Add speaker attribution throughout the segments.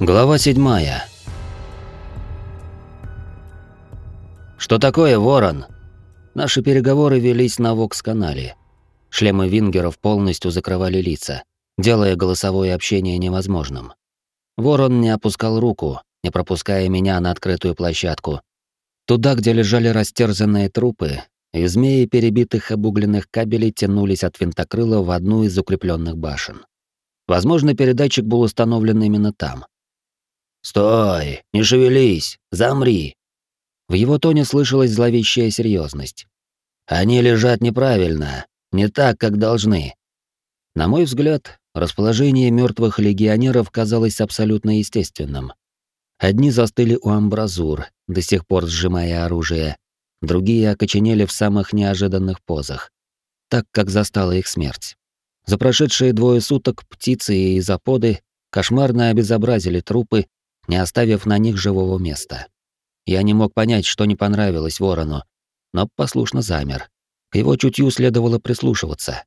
Speaker 1: Глава седьмая. Что такое, Ворон? Наши переговоры велись на Вокс-канале. Шлемы вингеров полностью закрывали лица, делая голосовое общение невозможным. Ворон не опускал руку, не пропуская меня на открытую площадку. Туда, где лежали растерзанные трупы, и змеи перебитых обугленных кабелей тянулись от винтокрыла в одну из укрепленных башен. Возможно, передатчик был установлен именно там. «Стой! Не шевелись! Замри!» В его тоне слышалась зловещая серьезность. «Они лежат неправильно, не так, как должны». На мой взгляд, расположение мертвых легионеров казалось абсолютно естественным. Одни застыли у амбразур, до сих пор сжимая оружие, другие окоченели в самых неожиданных позах, так как застала их смерть. За прошедшие двое суток птицы и заподы кошмарно обезобразили трупы не оставив на них живого места. Я не мог понять, что не понравилось ворону, но послушно замер. К его чутью следовало прислушиваться.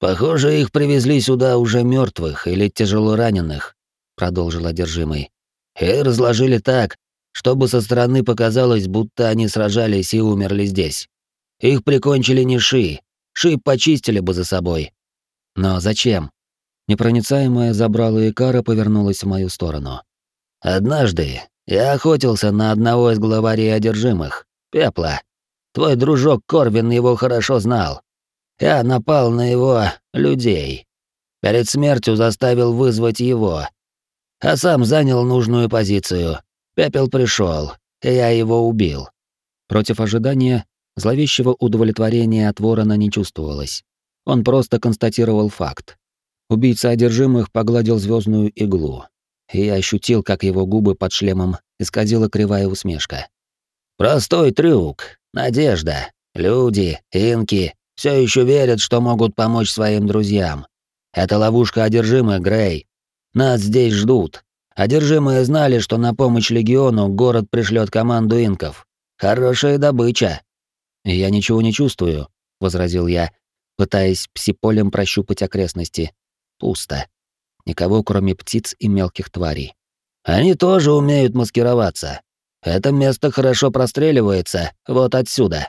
Speaker 1: «Похоже, их привезли сюда уже мертвых или тяжело раненых», — продолжил одержимый. «И разложили так, чтобы со стороны показалось, будто они сражались и умерли здесь. Их прикончили не Ши. Ши почистили бы за собой. Но зачем?» Непроницаемая забрала Икара повернулась в мою сторону. Однажды я охотился на одного из главарей одержимых, Пепла. Твой дружок Корвин его хорошо знал. Я напал на его людей. Перед смертью заставил вызвать его. А сам занял нужную позицию. Пепел пришел, и я его убил. Против ожидания, зловещего удовлетворения от ворона не чувствовалось. Он просто констатировал факт. Убийца одержимых погладил звездную иглу, и я ощутил, как его губы под шлемом исказила кривая усмешка. «Простой трюк. Надежда. Люди, инки все еще верят, что могут помочь своим друзьям. Это ловушка одержимых, Грей. Нас здесь ждут. Одержимые знали, что на помощь легиону город пришлет команду инков. Хорошая добыча». «Я ничего не чувствую», — возразил я, пытаясь псиполем прощупать окрестности. Пусто. Никого, кроме птиц и мелких тварей. Они тоже умеют маскироваться. Это место хорошо простреливается, вот отсюда.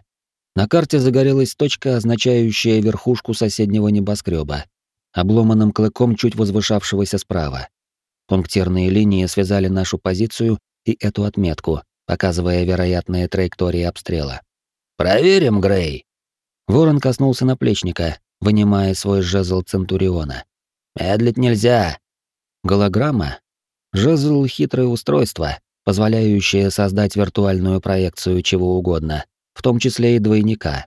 Speaker 1: На карте загорелась точка, означающая верхушку соседнего небоскреба, обломанным клыком чуть возвышавшегося справа. Пунктирные линии связали нашу позицию и эту отметку, показывая вероятные траектории обстрела. «Проверим, Грей!» Ворон коснулся наплечника, вынимая свой жезл Центуриона. Медлить нельзя. Голограмма — жезл хитрое устройство, позволяющее создать виртуальную проекцию чего угодно, в том числе и двойника.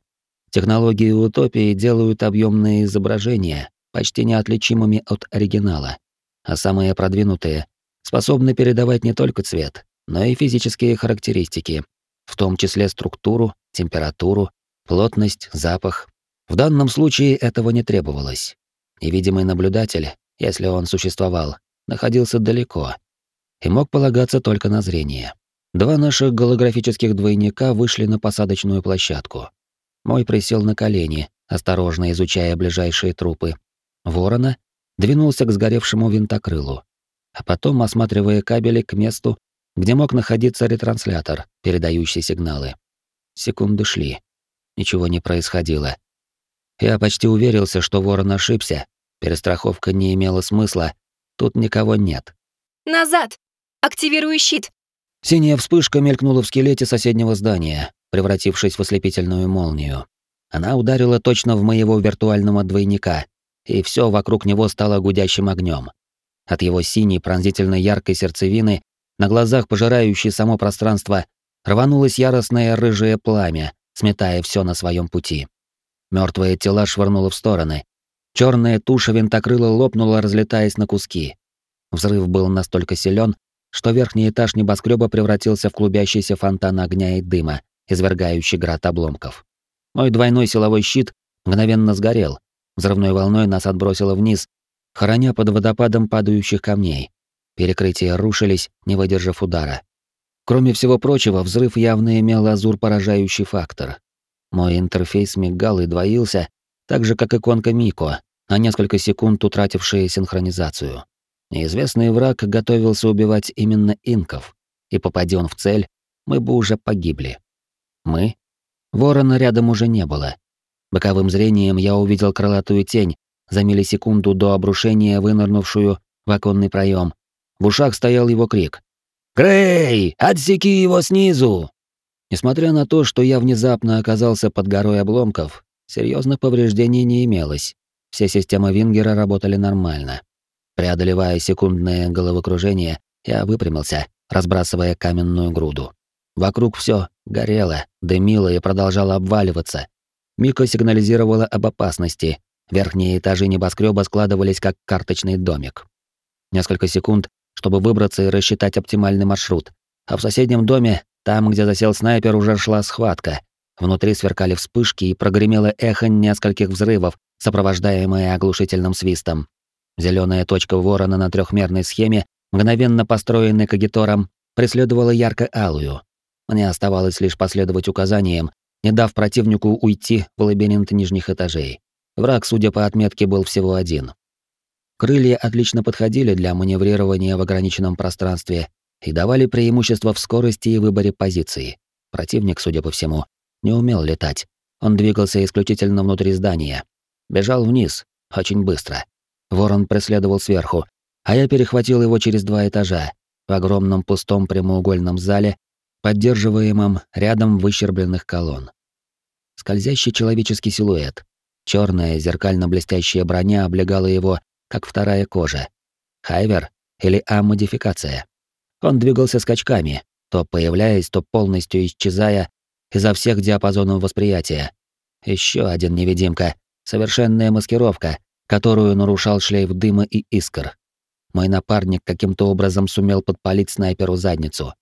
Speaker 1: Технологии утопии делают объемные изображения почти неотличимыми от оригинала, а самые продвинутые способны передавать не только цвет, но и физические характеристики, в том числе структуру, температуру, плотность, запах. В данном случае этого не требовалось. Невидимый наблюдатель, если он существовал, находился далеко и мог полагаться только на зрение. Два наших голографических двойника вышли на посадочную площадку. Мой присел на колени, осторожно изучая ближайшие трупы. Ворона двинулся к сгоревшему винтокрылу, а потом осматривая кабели к месту, где мог находиться ретранслятор, передающий сигналы. Секунды шли. Ничего не происходило. Я почти уверился, что Ворон ошибся, Перестраховка не имела смысла. Тут никого нет.
Speaker 2: «Назад! Активирую щит!»
Speaker 1: Синяя вспышка мелькнула в скелете соседнего здания, превратившись в ослепительную молнию. Она ударила точно в моего виртуального двойника, и все вокруг него стало гудящим огнем. От его синей пронзительно яркой сердцевины, на глазах пожирающей само пространство, рванулось яростное рыжее пламя, сметая все на своем пути. Мертвые тела швырнуло в стороны, Черная туша винтокрыла лопнула, разлетаясь на куски. Взрыв был настолько силен, что верхний этаж небоскреба превратился в клубящийся фонтан огня и дыма, извергающий град обломков. Мой двойной силовой щит мгновенно сгорел. Взрывной волной нас отбросило вниз, хороня под водопадом падающих камней. Перекрытия рушились, не выдержав удара. Кроме всего прочего, взрыв явно имел азур поражающий фактор. Мой интерфейс мигал и двоился, так же, как иконка Мико, на несколько секунд утратившая синхронизацию. Неизвестный враг готовился убивать именно инков, и попади он в цель, мы бы уже погибли. Мы? Ворона рядом уже не было. Боковым зрением я увидел крылатую тень, за миллисекунду до обрушения вынырнувшую в оконный проем. В ушах стоял его крик. «Грей, отсеки его снизу!» Несмотря на то, что я внезапно оказался под горой обломков, серьезных повреждений не имелось. Все системы Вингера работали нормально. Преодолевая секундное головокружение, я выпрямился, разбрасывая каменную груду. Вокруг все горело, дымило и продолжало обваливаться. Мика сигнализировала об опасности. Верхние этажи небоскреба складывались как карточный домик. Несколько секунд, чтобы выбраться и рассчитать оптимальный маршрут. А в соседнем доме, там, где засел снайпер, уже шла схватка. Внутри сверкали вспышки и прогремело эхо нескольких взрывов, сопровождаемое оглушительным свистом. Зеленая точка ворона на трехмерной схеме, мгновенно построенной кагитором, преследовала ярко-алую. Мне оставалось лишь последовать указаниям, не дав противнику уйти в лабиринт нижних этажей. Враг, судя по отметке, был всего один. Крылья отлично подходили для маневрирования в ограниченном пространстве и давали преимущество в скорости и выборе позиции. Противник, судя по всему, не умел летать. Он двигался исключительно внутри здания. Бежал вниз, очень быстро. Ворон преследовал сверху, а я перехватил его через два этажа, в огромном пустом прямоугольном зале, поддерживаемом рядом выщербленных колонн. Скользящий человеческий силуэт. Черная зеркально-блестящая броня облегала его, как вторая кожа. Хайвер или А-модификация. Он двигался скачками, то появляясь, то полностью исчезая изо всех диапазонов восприятия. Еще один невидимка, совершенная маскировка, которую нарушал шлейф дыма и искр. Мой напарник каким-то образом сумел подпалить снайперу задницу.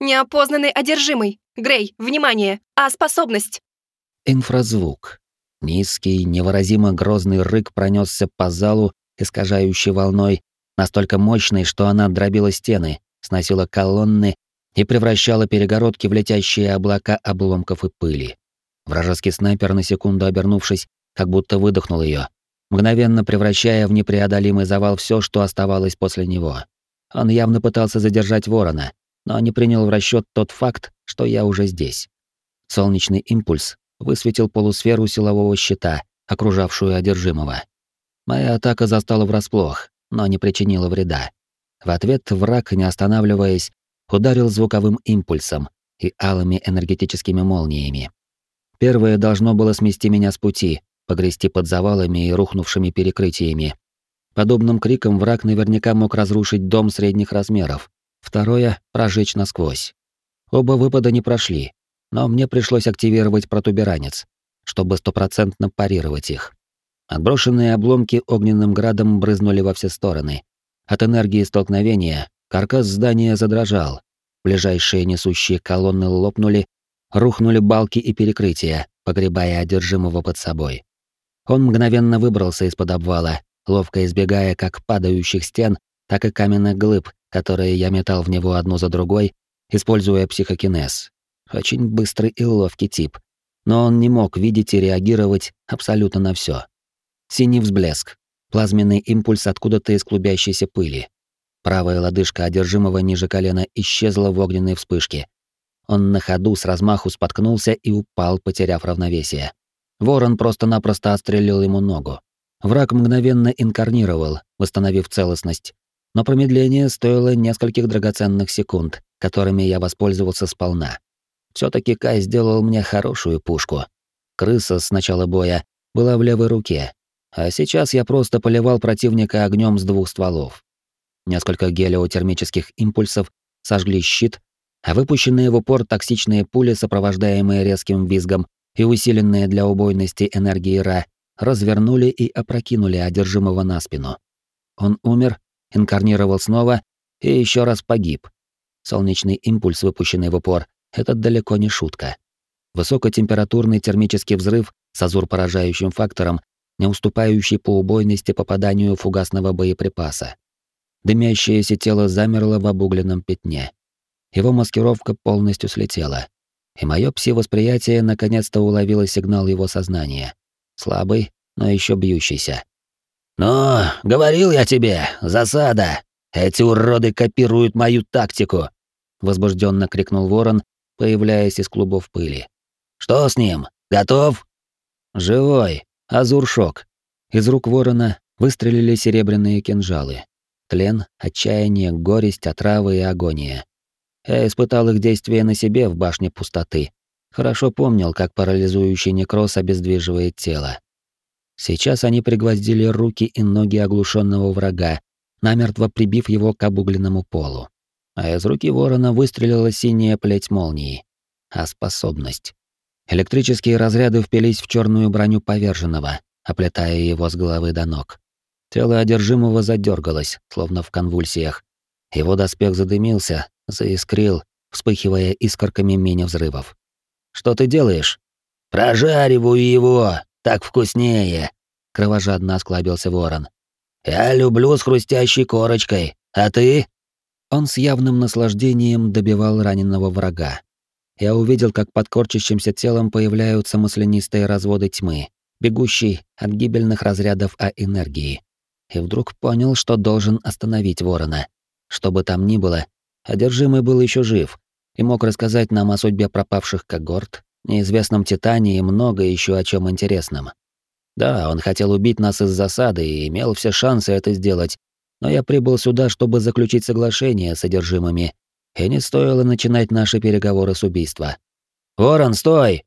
Speaker 2: Неопознанный одержимый. Грей, внимание! А способность?
Speaker 1: Инфразвук. Низкий, невыразимо грозный рык пронесся по залу, искажающей волной, настолько мощной, что она дробила стены, сносила колонны и превращала перегородки в летящие облака обломков и пыли. Вражеский снайпер, на секунду обернувшись, как будто выдохнул ее, мгновенно превращая в непреодолимый завал все, что оставалось после него. Он явно пытался задержать ворона, но не принял в расчет тот факт, что я уже здесь. Солнечный импульс высветил полусферу силового щита, окружавшую одержимого. Моя атака застала врасплох, но не причинила вреда. В ответ враг, не останавливаясь, ударил звуковым импульсом и алыми энергетическими молниями. Первое должно было смести меня с пути, погрести под завалами и рухнувшими перекрытиями. Подобным криком враг наверняка мог разрушить дом средних размеров, второе — прожечь насквозь. Оба выпада не прошли, но мне пришлось активировать протуберанец, чтобы стопроцентно парировать их. Отброшенные обломки огненным градом брызнули во все стороны. От энергии столкновения каркас здания задрожал, ближайшие несущие колонны лопнули, рухнули балки и перекрытия, погребая одержимого под собой. Он мгновенно выбрался из-под обвала, ловко избегая как падающих стен, так и каменных глыб, которые я метал в него одну за другой, используя психокинез. Очень быстрый и ловкий тип. Но он не мог видеть и реагировать абсолютно на все. Синий взблеск. Плазменный импульс откуда-то из клубящейся пыли. Правая лодыжка одержимого ниже колена исчезла в огненной вспышке. Он на ходу с размаху споткнулся и упал, потеряв равновесие. Ворон просто-напросто отстрелил ему ногу. Враг мгновенно инкарнировал, восстановив целостность, но промедление стоило нескольких драгоценных секунд, которыми я воспользовался сполна. все таки Кай сделал мне хорошую пушку. Крыса с начала боя была в левой руке, а сейчас я просто поливал противника огнем с двух стволов. Несколько гелиотермических импульсов сожгли щит, а выпущенные в упор токсичные пули, сопровождаемые резким визгом и усиленные для убойности энергии Ра, развернули и опрокинули одержимого на спину. Он умер, инкарнировал снова и еще раз погиб. Солнечный импульс, выпущенный в упор, это далеко не шутка. Высокотемпературный термический взрыв с азур-поражающим фактором, не уступающий по убойности попаданию фугасного боеприпаса. Дымящееся тело замерло в обугленном пятне. Его маскировка полностью слетела. И мое пси-восприятие наконец-то уловило сигнал его сознания. Слабый, но еще бьющийся. «Ну, говорил я тебе, засада!» Эти уроды копируют мою тактику!» Возбужденно крикнул ворон, появляясь из клубов пыли. «Что с ним? Готов?» «Живой. Азуршок». Из рук ворона выстрелили серебряные кинжалы. Тлен, отчаяние, горесть, отравы и агония. Я испытал их действие на себе в башне пустоты. Хорошо помнил, как парализующий некроз обездвиживает тело. Сейчас они пригвоздили руки и ноги оглушенного врага, намертво прибив его к обугленному полу. А из руки ворона выстрелила синяя плеть молнии. А способность. Электрические разряды впились в черную броню поверженного, оплетая его с головы до ног. Тело одержимого задергалось, словно в конвульсиях. Его доспех задымился, заискрил, вспыхивая искорками мини-взрывов. «Что ты делаешь?» «Прожариваю его! Так вкуснее!» — кровожадно осклабился ворон. «Я люблю с хрустящей корочкой, а ты?» Он с явным наслаждением добивал раненого врага. Я увидел, как под корчащимся телом появляются маслянистые разводы тьмы, бегущие от гибельных разрядов А энергии. И вдруг понял, что должен остановить ворона. Что бы там ни было, одержимый был еще жив и мог рассказать нам о судьбе пропавших когорт, неизвестном Титане и много еще о чем интересном. Да, он хотел убить нас из засады и имел все шансы это сделать, но я прибыл сюда, чтобы заключить соглашение с содержимыми, и не стоило начинать наши переговоры с убийства. «Ворон, стой!»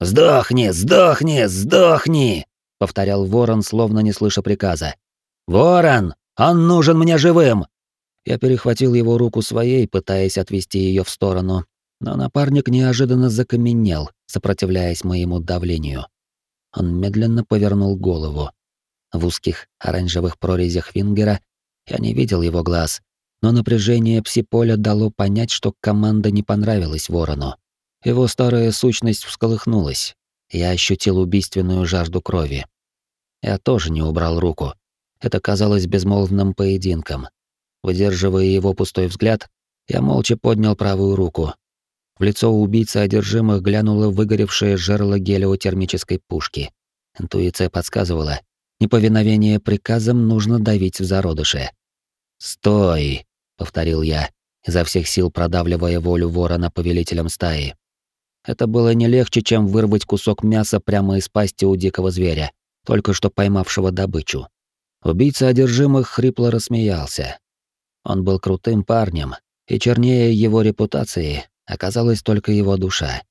Speaker 1: «Сдохни, сдохни, сдохни!» — повторял Ворон, словно не слыша приказа. «Ворон, он нужен мне живым!» Я перехватил его руку своей, пытаясь отвести ее в сторону, но напарник неожиданно закаменел, сопротивляясь моему давлению. Он медленно повернул голову. В узких оранжевых прорезях Вингера я не видел его глаз, но напряжение псиполя дало понять, что команда не понравилась Ворону. Его старая сущность всколыхнулась. Я ощутил убийственную жажду крови. Я тоже не убрал руку. Это казалось безмолвным поединком. Выдерживая его пустой взгляд, я молча поднял правую руку. В лицо убийцы одержимых глянуло выгоревшее жерло гелиотермической пушки. Интуиция подсказывала, неповиновение приказам нужно давить в зародыше. «Стой!» — повторил я, изо всех сил продавливая волю ворона повелителем стаи. Это было не легче, чем вырвать кусок мяса прямо из пасти у дикого зверя, только что поймавшего добычу. Убийца одержимых хрипло рассмеялся. Он был крутым парнем, и чернее его репутации оказалась только его душа.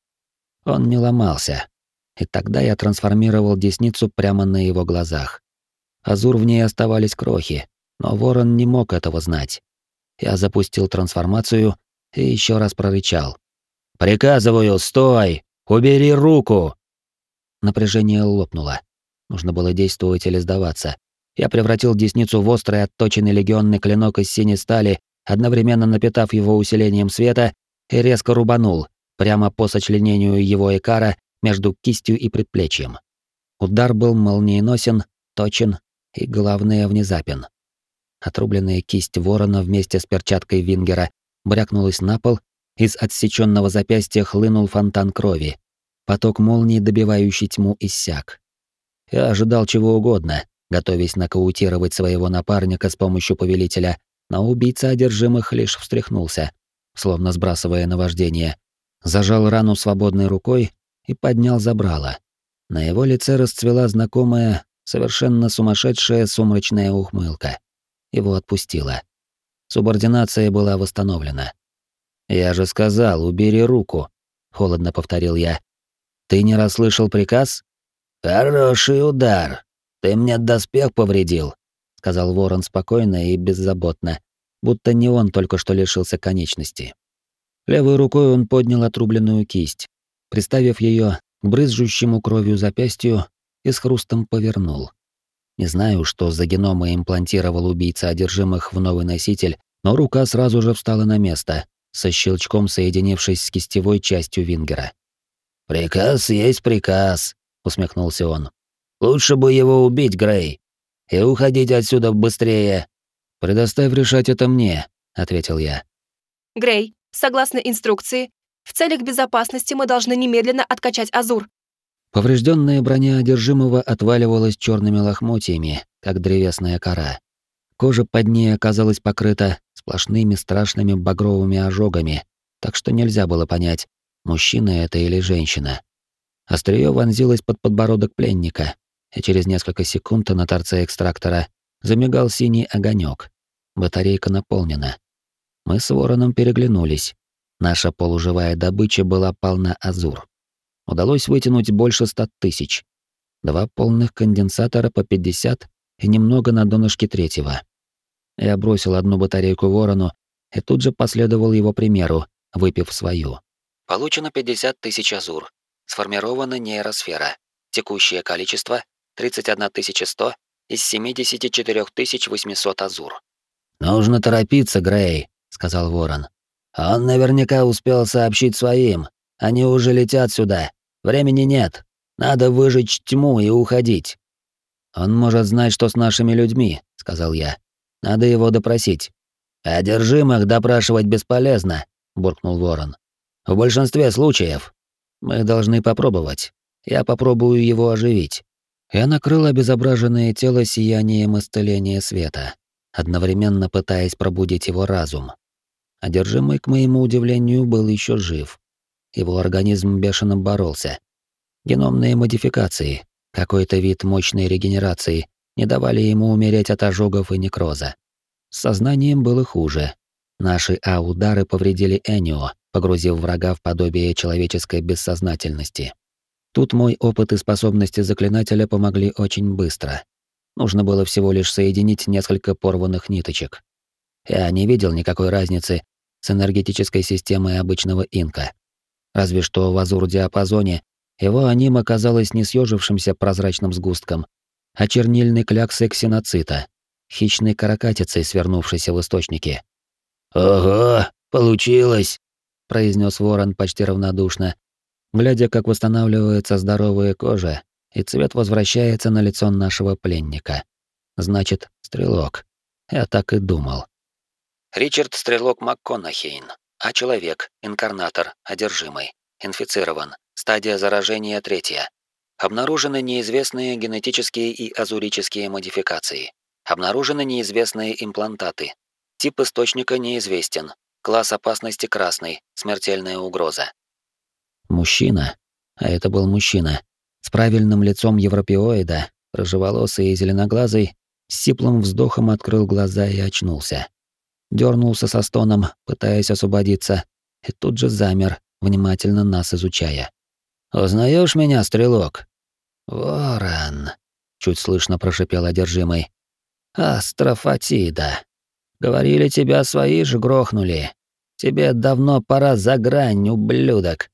Speaker 1: Он не ломался, и тогда я трансформировал десницу прямо на его глазах. Азур в ней оставались крохи, но ворон не мог этого знать. Я запустил трансформацию и еще раз прорычал. «Приказываю, стой! Убери руку!» Напряжение лопнуло. Нужно было действовать или сдаваться. Я превратил десницу в острый отточенный легионный клинок из синей стали, одновременно напитав его усилением света, и резко рубанул, прямо по сочленению его экара между кистью и предплечьем. Удар был молниеносен, точен и, главное, внезапен. Отрубленная кисть ворона вместе с перчаткой Вингера брякнулась на пол, из отсеченного запястья хлынул фонтан крови. Поток молнии, добивающий тьму, иссяк. Я ожидал чего угодно, готовясь нокаутировать своего напарника с помощью повелителя, но убийца одержимых лишь встряхнулся, словно сбрасывая наваждение, зажал рану свободной рукой и поднял забрало. На его лице расцвела знакомая, совершенно сумасшедшая сумрачная ухмылка его отпустила. Субординация была восстановлена. «Я же сказал, убери руку», — холодно повторил я. «Ты не расслышал приказ?» «Хороший удар. Ты мне доспех повредил», — сказал ворон спокойно и беззаботно, будто не он только что лишился конечности. Левой рукой он поднял отрубленную кисть, приставив ее к брызжущему кровью запястью и с хрустом повернул. Не знаю, что за геномы имплантировал убийца одержимых в новый носитель, но рука сразу же встала на место, со щелчком соединившись с кистевой частью Вингера. «Приказ есть приказ», — усмехнулся он. «Лучше бы его убить, Грей, и уходить отсюда быстрее». «Предоставь решать это мне», — ответил я.
Speaker 2: «Грей, согласно инструкции, в целях безопасности мы должны немедленно откачать Азур.
Speaker 1: Поврежденная броня одержимого отваливалась черными лохмотьями, как древесная кора. Кожа под ней оказалась покрыта сплошными страшными багровыми ожогами, так что нельзя было понять, мужчина это или женщина. Остриё вонзилось под подбородок пленника, и через несколько секунд на торце экстрактора замигал синий огонек. Батарейка наполнена. Мы с Вороном переглянулись. Наша полуживая добыча была полна азур. Удалось вытянуть больше ста тысяч. Два полных конденсатора по 50 и немного на донышке третьего. Я бросил одну батарейку ворону и тут же последовал его примеру, выпив свою. Получено 50 тысяч азур. Сформирована нейросфера. Текущее количество 31 100 из 74 800 азур.
Speaker 3: «Нужно торопиться, Грей», — сказал Ворон. «Он наверняка успел сообщить своим. Они уже летят сюда. Времени нет. Надо выжечь тьму и уходить».
Speaker 1: «Он может знать, что с нашими людьми», — сказал я. «Надо его допросить».
Speaker 3: «Одержимых допрашивать бесполезно», — буркнул Ворон. «В большинстве случаев».
Speaker 1: «Мы должны попробовать. Я попробую его оживить». Я накрыл обезображенное тело сиянием исцеления света, одновременно пытаясь пробудить его разум. Одержимый, к моему удивлению, был еще жив. Его организм бешено боролся. Геномные модификации, какой-то вид мощной регенерации не давали ему умереть от ожогов и некроза. С сознанием было хуже. Наши А-удары повредили Энио, погрузив врага в подобие человеческой бессознательности. Тут мой опыт и способности заклинателя помогли очень быстро. Нужно было всего лишь соединить несколько порванных ниточек. Я не видел никакой разницы с энергетической системой обычного инка. Разве что в азур-диапазоне его аним оказалось не съежившимся прозрачным сгустком, а чернильной кляксой ксеноцита, хищной каракатицей, свернувшейся в источнике.
Speaker 3: «Ого, получилось!»
Speaker 1: — произнес ворон почти равнодушно, глядя, как восстанавливается здоровая кожа, и цвет возвращается на лицо нашего пленника. Значит, стрелок. Я так и думал. Ричард Стрелок МакКонахейн, а человек, инкарнатор, одержимый, инфицирован, Стадия заражения третья. Обнаружены неизвестные генетические и азурические модификации. Обнаружены неизвестные имплантаты. Тип источника неизвестен. Класс опасности красный. Смертельная угроза. Мужчина, а это был мужчина, с правильным лицом европеоида, рыжеволосый и зеленоглазый, с сиплым вздохом открыл глаза и очнулся. Дёрнулся со стоном, пытаясь освободиться, и тут же замер, внимательно нас изучая.
Speaker 3: Узнаешь меня, стрелок?
Speaker 1: Ворон, чуть слышно прошипел одержимый. Астрофатида. Говорили, тебя свои же грохнули. Тебе давно пора за грань, ублюдок.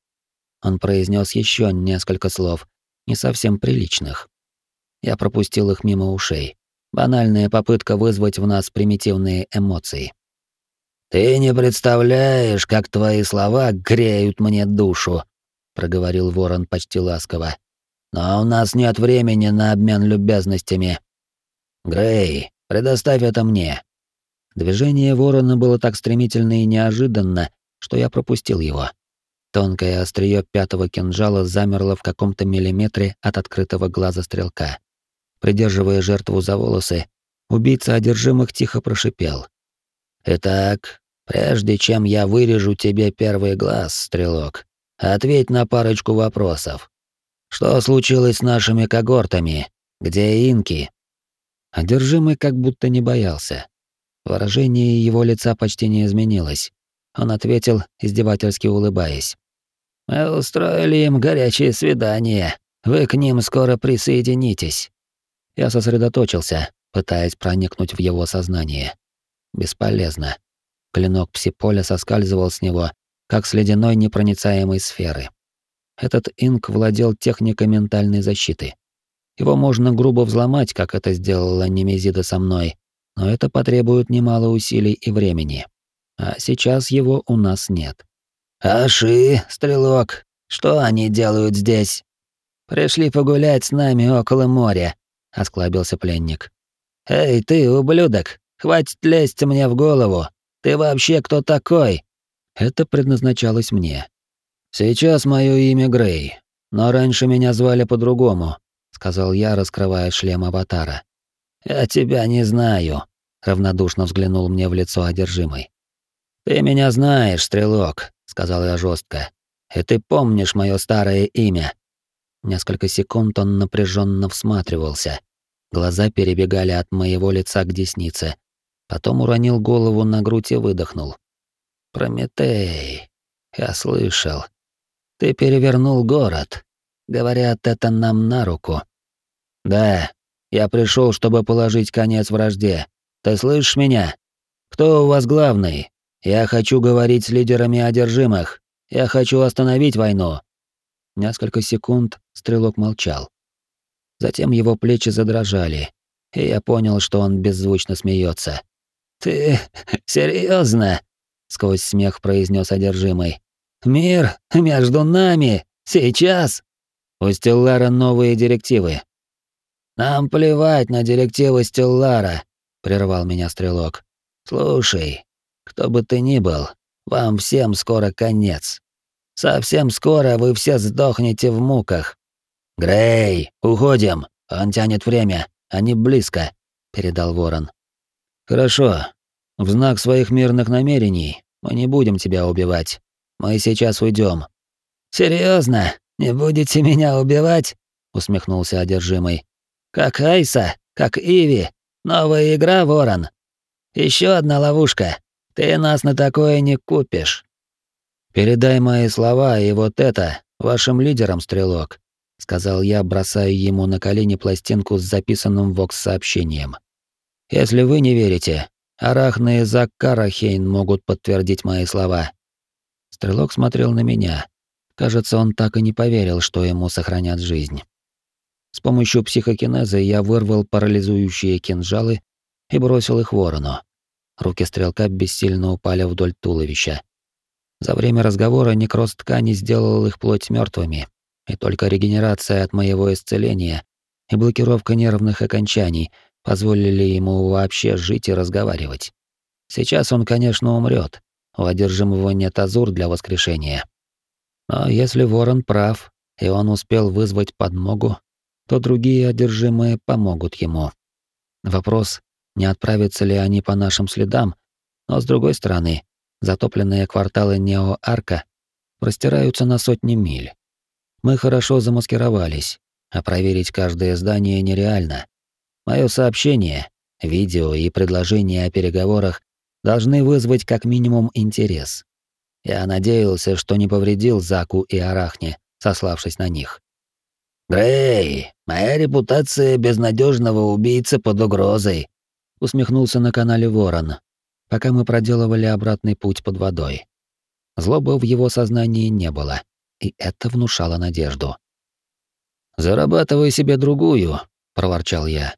Speaker 1: Он произнес еще несколько слов, не совсем приличных. Я пропустил их мимо ушей. Банальная попытка вызвать в нас примитивные эмоции.
Speaker 3: Ты не представляешь, как твои слова греют мне душу, проговорил Ворон почти ласково. Но у нас нет времени на обмен любезностями. Грей, предоставь это мне.
Speaker 1: Движение Ворона было так стремительно и неожиданно, что я пропустил его. Тонкое острие пятого кинжала замерло в каком-то миллиметре от открытого глаза стрелка. Придерживая жертву за волосы, убийца одержимых тихо прошипел.
Speaker 3: «Итак, прежде чем я вырежу тебе первый глаз, стрелок, Ответь на парочку вопросов. Что случилось с нашими когортами? Где инки?
Speaker 1: Одержимый как будто не боялся. Выражение его лица почти не изменилось. Он ответил, издевательски улыбаясь.
Speaker 3: «Мы устроили им горячее свидание. Вы к ним скоро присоединитесь».
Speaker 1: Я сосредоточился, пытаясь проникнуть в его сознание. Бесполезно. Клинок псиполя соскальзывал с него, как с ледяной непроницаемой сферы. Этот инк владел техникой ментальной защиты. Его можно грубо взломать, как это сделала Немезида со мной, но это потребует немало усилий и времени. А сейчас его у нас нет.
Speaker 3: «Аши, стрелок, что они делают здесь?» «Пришли погулять с нами около моря», — осклабился пленник. «Эй, ты, ублюдок, хватит лезть мне в голову. Ты вообще кто такой?»
Speaker 1: Это предназначалось мне.
Speaker 3: «Сейчас мое имя Грей, но раньше меня звали по-другому», — сказал я, раскрывая шлем аватара. «Я тебя не знаю», —
Speaker 1: равнодушно взглянул мне в лицо одержимый. «Ты меня знаешь, стрелок», — сказал я жестко. «И ты помнишь мое старое имя». Несколько секунд он напряженно всматривался. Глаза перебегали от моего лица к деснице. Потом уронил голову на грудь и выдохнул. «Прометей, я слышал. Ты перевернул город. Говорят, это нам на руку». «Да, я пришел, чтобы положить конец вражде. Ты слышишь меня? Кто у вас главный? Я хочу говорить с лидерами одержимых. Я хочу остановить войну. Несколько секунд стрелок молчал. Затем его плечи задрожали, и я понял, что он беззвучно смеется. Ты серьезно? сквозь смех произнес одержимый. Мир между нами сейчас. У Стеллара новые директивы. Нам плевать на директивы Стеллара, прервал меня стрелок. Слушай, кто бы ты ни был, вам всем скоро конец. Совсем скоро вы все сдохнете в муках. Грей, уходим. Он тянет время, они близко, передал Ворон. Хорошо. В знак своих мирных намерений мы не будем тебя убивать. Мы сейчас уйдем. Серьезно? Не будете меня убивать? усмехнулся одержимый. Как Айса, как Иви. Новая игра, Ворон. Еще одна ловушка. Ты нас на такое не купишь. Передай мои слова и вот это вашим лидерам, стрелок, сказал я, бросая ему на колени пластинку с записанным вокс-сообщением. Если вы не верите, Арахна и Зак Карахейн могут подтвердить мои слова. Стрелок смотрел на меня. Кажется, он так и не поверил, что ему сохранят жизнь. С помощью психокинеза я вырвал парализующие кинжалы и бросил их ворону. Руки стрелка бессильно упали вдоль туловища. За время разговора некроз ткани сделал их плоть мертвыми, и только регенерация от моего исцеления и блокировка нервных окончаний позволили ему вообще жить и разговаривать. Сейчас он, конечно, умрет. У одержимого нет азур для воскрешения. Но если Ворон прав, и он успел вызвать подмогу, то другие одержимые помогут ему. Вопрос, не отправятся ли они по нашим следам, но с другой стороны, затопленные кварталы Нео-Арка простираются на сотни миль. Мы хорошо замаскировались, а проверить каждое здание нереально. Мое сообщение, видео и предложение о переговорах должны вызвать как минимум интерес. Я надеялся, что не повредил Заку и Арахне, сославшись на них. «Грей, моя репутация безнадежного убийцы под угрозой», усмехнулся на канале Ворон, пока мы проделывали обратный путь под водой. Злобы в его сознании не было, и это внушало надежду. «Зарабатывай себе другую», — проворчал я.